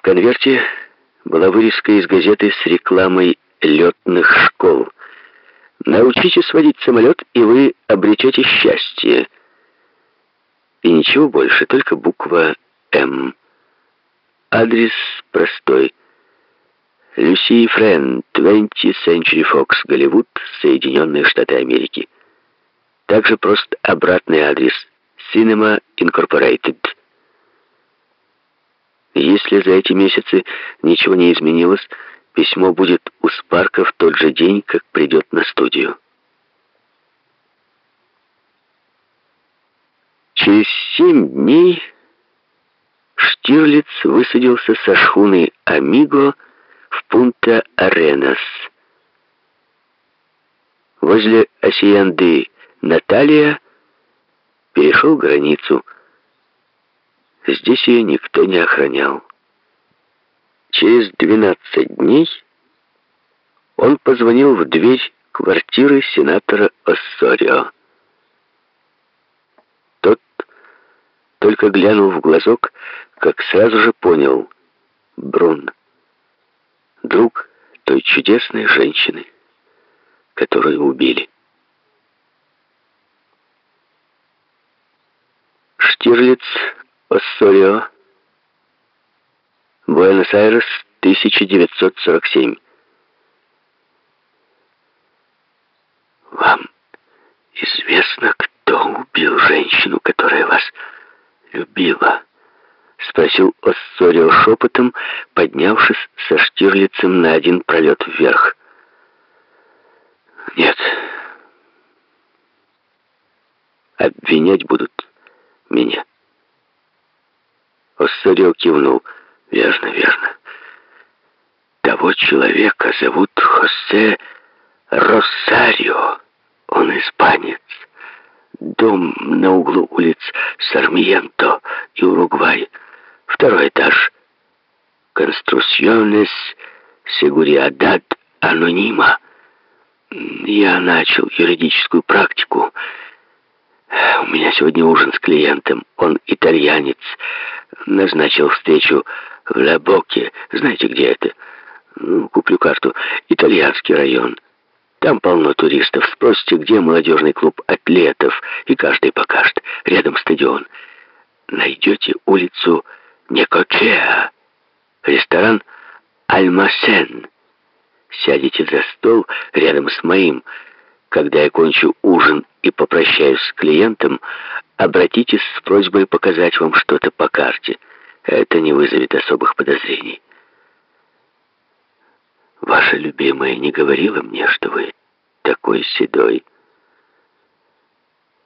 В конверте была вырезка из газеты с рекламой летных школ. «Научитесь водить самолет, и вы обретете счастье». И ничего больше, только буква «М». Адрес простой. Люси Френ, 20 Century Fox, Голливуд, Соединенные Штаты Америки. Также прост обратный адрес. Cinema Incorporated. Если за эти месяцы ничего не изменилось, письмо будет у Спарка в тот же день, как придет на студию. Через семь дней Штирлиц высадился со шхуны «Амиго» в Пунта-Аренас. Возле Осиянды Наталья перешел границу. Здесь ее никто не охранял. Через 12 дней он позвонил в дверь квартиры сенатора Оссорио. Тот только глянул в глазок, как сразу же понял — Брун. Друг той чудесной женщины, которую убили. Штирлиц, Оссорио, Буэнос-Айрес, 1947. Вам известно, кто убил женщину, которая вас любила? Спросил Оссорио шепотом, поднявшись со Штирлицем на один пролет вверх. Нет. Обвинять будут меня. Оссорио кивнул. Верно, верно. Того человека зовут Хосе Росарио. Он испанец. Дом на углу улиц Сармиенто и Уругвай. Второй этаж. Конструсьонес Сегуриадад Анонима. Я начал юридическую практику. У меня сегодня ужин с клиентом. Он итальянец. Назначил встречу в Лабоке. Знаете, где это? Ну, куплю карту. Итальянский район. Там полно туристов. Спросите, где молодежный клуб атлетов. И каждый покажет. Рядом стадион. Найдете улицу Некочеа. Ресторан Альмасен. Сядете за стол рядом с моим. Когда я кончу ужин и попрощаюсь с клиентом, обратитесь с просьбой показать вам что-то по карте. Это не вызовет особых подозрений. Ваша любимая не говорила мне, что вы такой седой.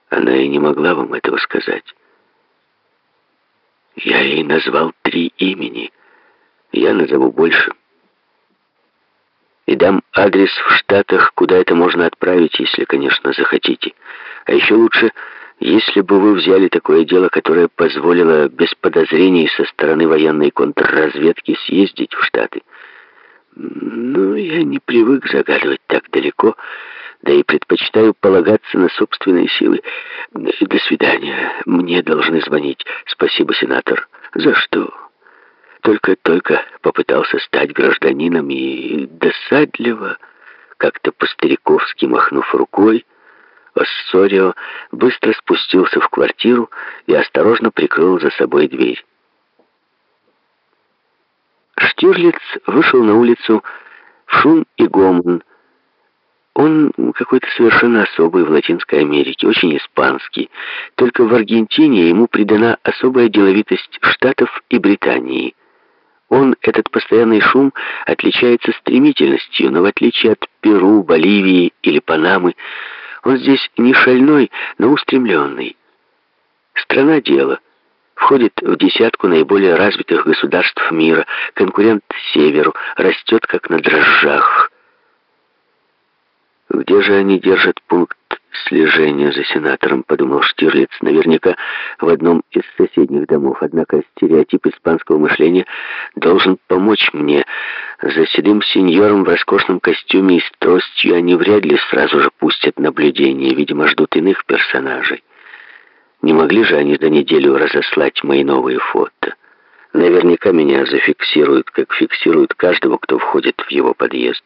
Она и не могла вам этого сказать. Я ей назвал три имени. Я назову больше и дам адрес в Штатах, куда это можно отправить, если, конечно, захотите. А еще лучше, если бы вы взяли такое дело, которое позволило без подозрений со стороны военной контрразведки съездить в Штаты. Ну, я не привык загадывать так далеко, да и предпочитаю полагаться на собственные силы. До свидания. Мне должны звонить. Спасибо, сенатор. За что? только-только попытался стать гражданином и досадливо, как-то по-стариковски махнув рукой, Оссорио быстро спустился в квартиру и осторожно прикрыл за собой дверь. Штирлиц вышел на улицу в шум и гомон. Он какой-то совершенно особый в Латинской Америке, очень испанский. Только в Аргентине ему придана особая деловитость Штатов и Британии – он, этот постоянный шум, отличается стремительностью, но в отличие от Перу, Боливии или Панамы, он здесь не шальной, но устремленный. Страна дела. Входит в десятку наиболее развитых государств мира, конкурент Северу, растет как на дрожжах. Где же они держат пункт слежения за сенатором, подумал Штирлиц, наверняка в одном из соседних домов. Однако стереотип испанского мышления должен помочь мне. За седым сеньором в роскошном костюме и с тростью они вряд ли сразу же пустят наблюдение. Видимо, ждут иных персонажей. Не могли же они за неделю разослать мои новые фото? Наверняка меня зафиксируют, как фиксируют каждого, кто входит в его подъезд.